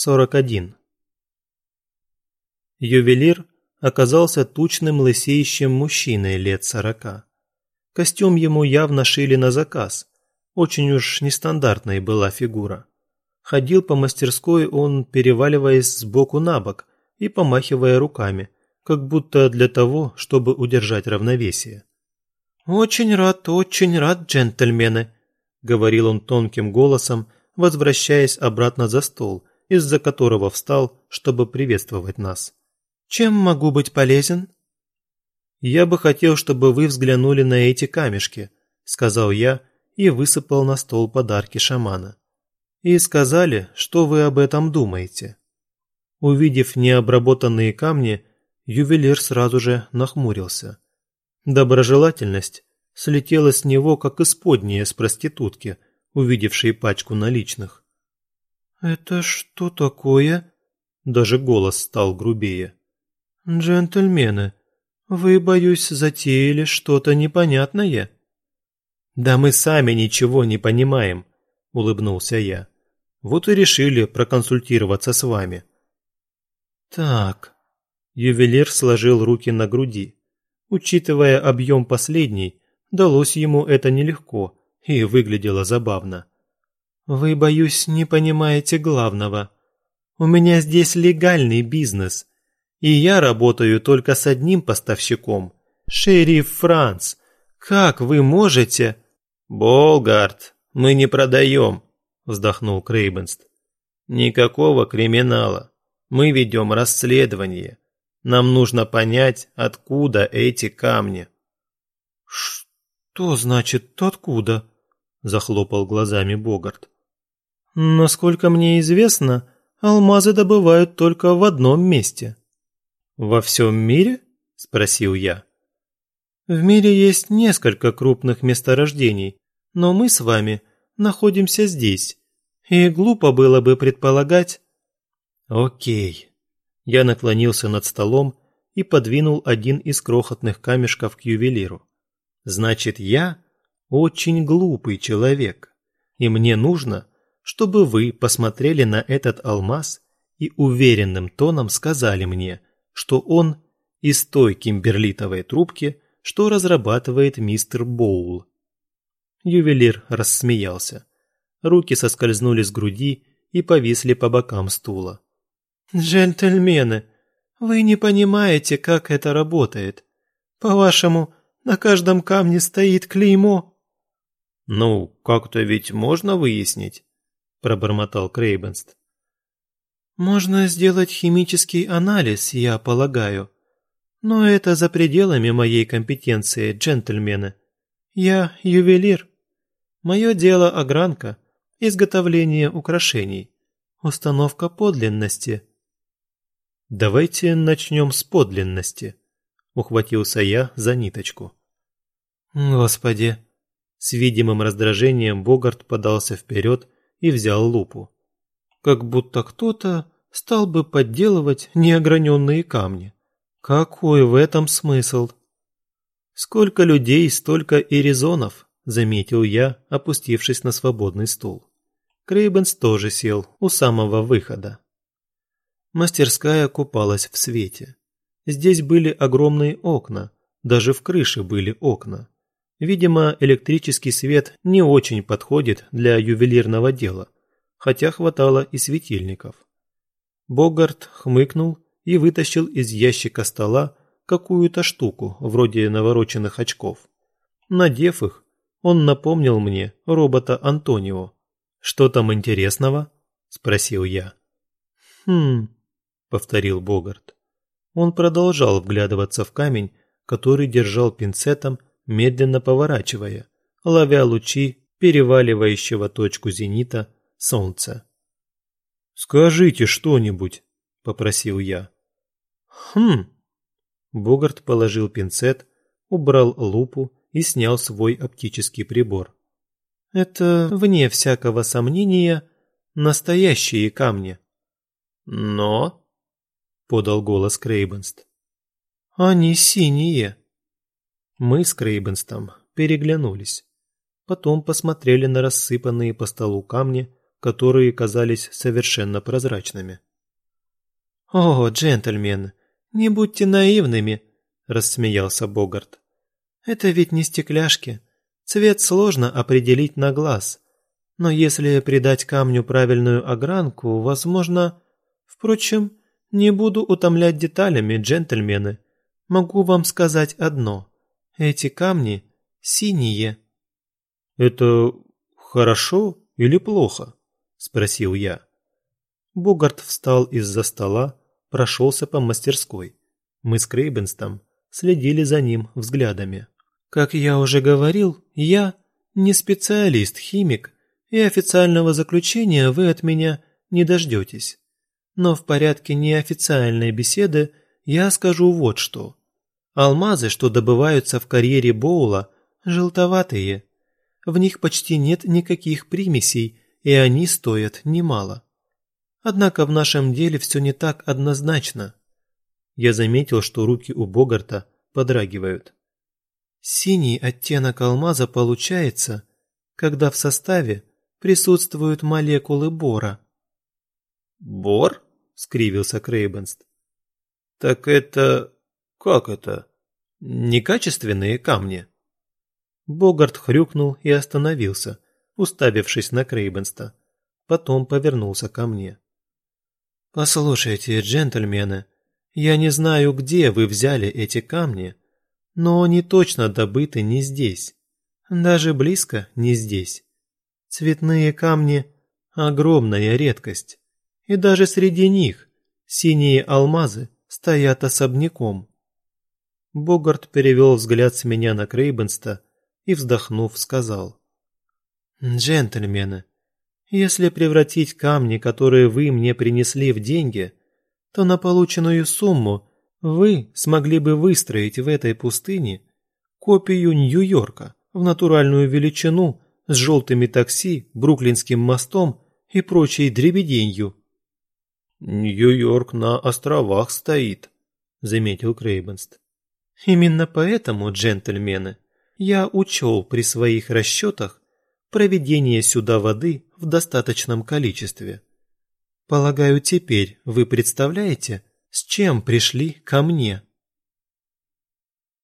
41. Ювелир оказался тучным лысеющим мужчиной лет сорока. Костюм ему явно шили на заказ, очень уж нестандартной была фигура. Ходил по мастерской он, переваливаясь с боку на бок и помахивая руками, как будто для того, чтобы удержать равновесие. «Очень рад, очень рад, джентльмены», — говорил он тонким голосом, возвращаясь обратно за стол — из-за которого встал, чтобы приветствовать нас. «Чем могу быть полезен?» «Я бы хотел, чтобы вы взглянули на эти камешки», – сказал я и высыпал на стол подарки шамана. «И сказали, что вы об этом думаете». Увидев необработанные камни, ювелир сразу же нахмурился. Доброжелательность слетела с него, как исподняя с проститутки, увидевшей пачку наличных. «Это что такое?» Даже голос стал грубее. «Джентльмены, вы, боюсь, затеяли что-то непонятное?» «Да мы сами ничего не понимаем», – улыбнулся я. «Вот и решили проконсультироваться с вами». «Так», – ювелир сложил руки на груди. Учитывая объем последней, далось ему это нелегко и выглядело забавно. Вы, боюсь, не понимаете главного. У меня здесь легальный бизнес, и я работаю только с одним поставщиком. Шериф Франц, как вы можете... Болгард, мы не продаем, вздохнул Крейбенст. Никакого криминала. Мы ведем расследование. Нам нужно понять, откуда эти камни. Что значит откуда? Захлопал глазами Богарт. Насколько мне известно, алмазы добывают только в одном месте. Во всем мире? спросил я. В мире есть несколько крупных месторождений, но мы с вами находимся здесь, и глупо было бы предполагать... Окей. Я наклонился над столом и подвинул один из крохотных камешков к ювелиру. Значит, я очень глупый человек, и мне нужно чтобы вы посмотрели на этот алмаз и уверенным тоном сказали мне, что он из той кимберлитовой трубки, что разрабатывает мистер Боул. Ювелир рассмеялся. Руки соскользнули с груди и повисли по бокам стула. «Джентльмены, вы не понимаете, как это работает. По-вашему, на каждом камне стоит клеймо?» «Ну, как-то ведь можно выяснить?» Пробормотал Крейбенст. Можно сделать химический анализ, я полагаю. Но это за пределами моей компетенции, джентльмены. Я ювелир. Мое дело огранка, изготовление украшений, установка подлинности. Давайте начнем с подлинности, ухватился я за ниточку. Господи, с видимым раздражением Богарт подался вперед и взял лупу. Как будто кто-то стал бы подделывать неограненные камни. Какой в этом смысл? Сколько людей, столько и резонов, заметил я, опустившись на свободный стул. Крейбенс тоже сел у самого выхода. Мастерская купалась в свете. Здесь были огромные окна, даже в крыше были окна. Видимо, электрический свет не очень подходит для ювелирного дела, хотя хватало и светильников. Богарт хмыкнул и вытащил из ящика стола какую-то штуку, вроде навороченных очков. Надев их, он напомнил мне робота Антонио. «Что там интересного?» – спросил я. «Хм», – повторил Богарт. Он продолжал вглядываться в камень, который держал пинцетом медленно поворачивая, ловя лучи переваливающего точку зенита солнца. «Скажите что-нибудь», – попросил я. «Хм». Богарт положил пинцет, убрал лупу и снял свой оптический прибор. «Это, вне всякого сомнения, настоящие камни». «Но?» – подал голос Крейбенст. «Они синие». Мы с Крейбенстом переглянулись. Потом посмотрели на рассыпанные по столу камни, которые казались совершенно прозрачными. «О, джентльмен, не будьте наивными», – рассмеялся Богарт. «Это ведь не стекляшки. Цвет сложно определить на глаз. Но если придать камню правильную огранку, возможно... Впрочем, не буду утомлять деталями, джентльмены. Могу вам сказать одно. Эти камни синие». «Это хорошо или плохо?» – спросил я. Богарт встал из-за стола, прошелся по мастерской. Мы с Крейбенстом следили за ним взглядами. «Как я уже говорил, я не специалист-химик, и официального заключения вы от меня не дождетесь. Но в порядке неофициальной беседы я скажу вот что. Алмазы, что добываются в карьере Боула, желтоватые. В них почти нет никаких примесей, и они стоят немало. Однако в нашем деле все не так однозначно. Я заметил, что руки у Богарта подрагивают. Синий оттенок алмаза получается, когда в составе присутствуют молекулы бора. «Бор?» – скривился Крейбенст. «Так это... как это? Некачественные камни?» Богарт хрюкнул и остановился, уставившись на Крейбенста. Потом повернулся ко мне. «Послушайте, джентльмены, я не знаю, где вы взяли эти камни, но они точно добыты не здесь. Даже близко не здесь. Цветные камни – огромная редкость. И даже среди них синие алмазы стоят особняком. Богарт перевел взгляд с меня на Крейбенста и, вздохнув, сказал. «Джентльмены, если превратить камни, которые вы мне принесли в деньги, то на полученную сумму вы смогли бы выстроить в этой пустыне копию Нью-Йорка в натуральную величину с желтыми такси, Бруклинским мостом и прочей дребеденью. «Нью-Йорк на островах стоит», — заметил Крейбенст. «Именно поэтому, джентльмены, я учел при своих расчетах проведение сюда воды в достаточном количестве. Полагаю, теперь вы представляете, с чем пришли ко мне?»